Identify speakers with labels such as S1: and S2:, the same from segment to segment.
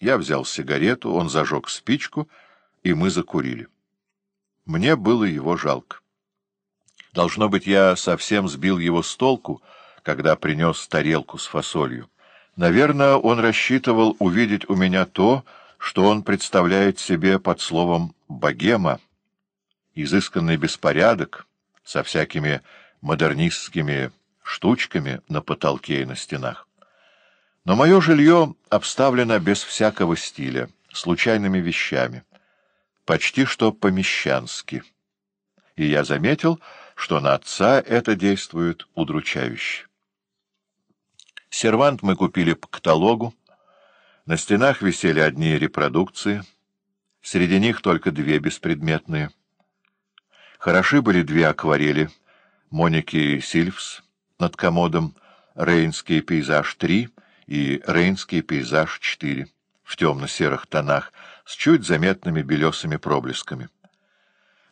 S1: Я взял сигарету, он зажег спичку, и мы закурили. Мне было его жалко. Должно быть, я совсем сбил его с толку, когда принес тарелку с фасолью. Наверное, он рассчитывал увидеть у меня то, что он представляет себе под словом «богема», изысканный беспорядок со всякими модернистскими штучками на потолке и на стенах. Но мое жилье обставлено без всякого стиля, случайными вещами, почти что помещански. И я заметил, что на отца это действует удручающе. Сервант мы купили по каталогу, на стенах висели одни репродукции, среди них только две беспредметные. Хороши были две акварели Моники Сильвс над комодом «Рейнский пейзаж-3» и «Рейнский пейзаж-4» в темно-серых тонах с чуть заметными белесыми проблесками.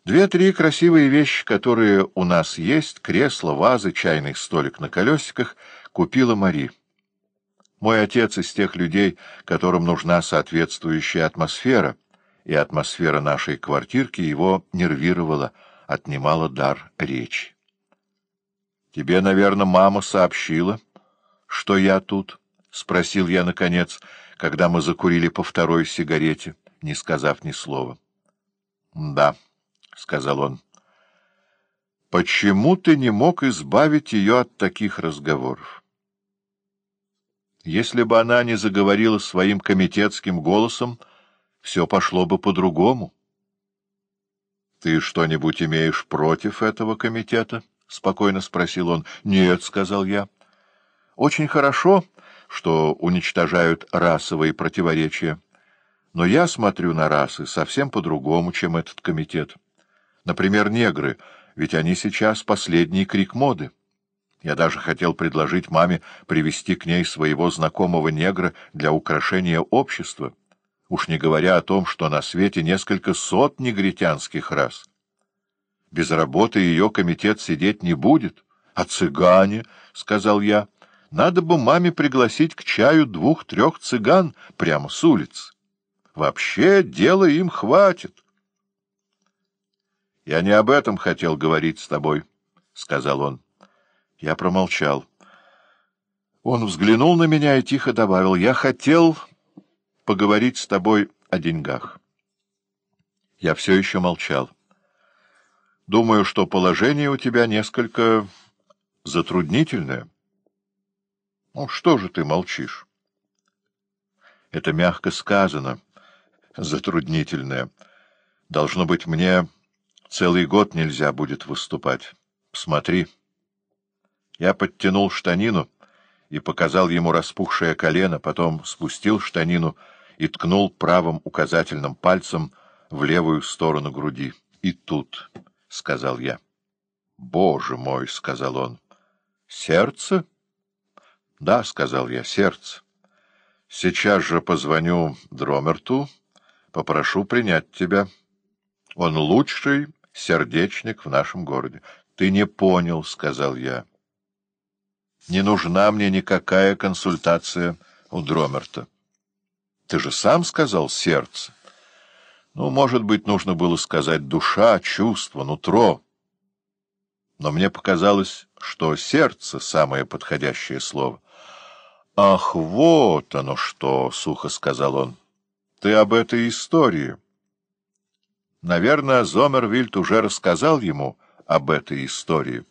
S1: Две-три красивые вещи, которые у нас есть, кресло, вазы, чайный столик на колесиках, купила Мари. Мой отец из тех людей, которым нужна соответствующая атмосфера, и атмосфера нашей квартирки его нервировала, отнимала дар речи. — Тебе, наверное, мама сообщила, что я тут? —— спросил я, наконец, когда мы закурили по второй сигарете, не сказав ни слова. — Да, — сказал он. — Почему ты не мог избавить ее от таких разговоров? Если бы она не заговорила своим комитетским голосом, все пошло бы по-другому. — Ты что-нибудь имеешь против этого комитета? — спокойно спросил он. — Нет, — сказал я. — Очень хорошо, — что уничтожают расовые противоречия. Но я смотрю на расы совсем по-другому, чем этот комитет. Например, негры, ведь они сейчас последний крик моды. Я даже хотел предложить маме привести к ней своего знакомого негра для украшения общества, уж не говоря о том, что на свете несколько сот негритянских рас. Без работы ее комитет сидеть не будет. — А цыгане, — сказал я, — надо бы маме пригласить к чаю двух-трех цыган прямо с улицы. Вообще дела им хватит. — Я не об этом хотел говорить с тобой, — сказал он. Я промолчал. Он взглянул на меня и тихо добавил. — Я хотел поговорить с тобой о деньгах. Я все еще молчал. Думаю, что положение у тебя несколько затруднительное. Ну, что же ты молчишь? Это мягко сказано, затруднительное. Должно быть, мне целый год нельзя будет выступать. Смотри. Я подтянул штанину и показал ему распухшее колено, потом спустил штанину и ткнул правым указательным пальцем в левую сторону груди. «И тут», — сказал я. «Боже мой», — сказал он, — «сердце?» — Да, — сказал я, — сердце. Сейчас же позвоню Дромерту, попрошу принять тебя. Он лучший сердечник в нашем городе. — Ты не понял, — сказал я. — Не нужна мне никакая консультация у Дромерта. — Ты же сам сказал сердце. Ну, может быть, нужно было сказать душа, чувство, нутро. Но мне показалось, что сердце — самое подходящее слово. — Ах, вот оно что! — сухо сказал он. — Ты об этой истории. Наверное, Зомервильд уже рассказал ему об этой истории.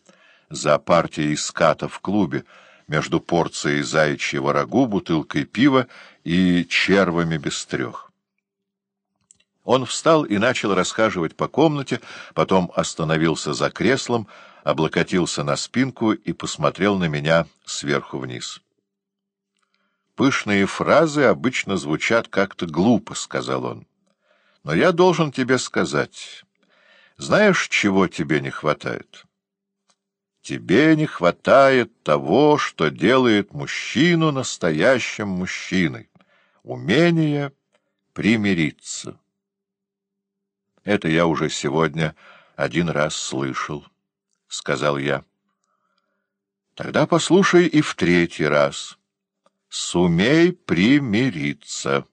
S1: За партией ската в клубе, между порцией заячьего рагу, бутылкой пива и червами без трех. Он встал и начал расхаживать по комнате, потом остановился за креслом, облокотился на спинку и посмотрел на меня сверху вниз. «Пышные фразы обычно звучат как-то глупо», — сказал он. «Но я должен тебе сказать. Знаешь, чего тебе не хватает?» «Тебе не хватает того, что делает мужчину настоящим мужчиной. Умение примириться». Это я уже сегодня один раз слышал, — сказал я. Тогда послушай и в третий раз — Сумей примириться.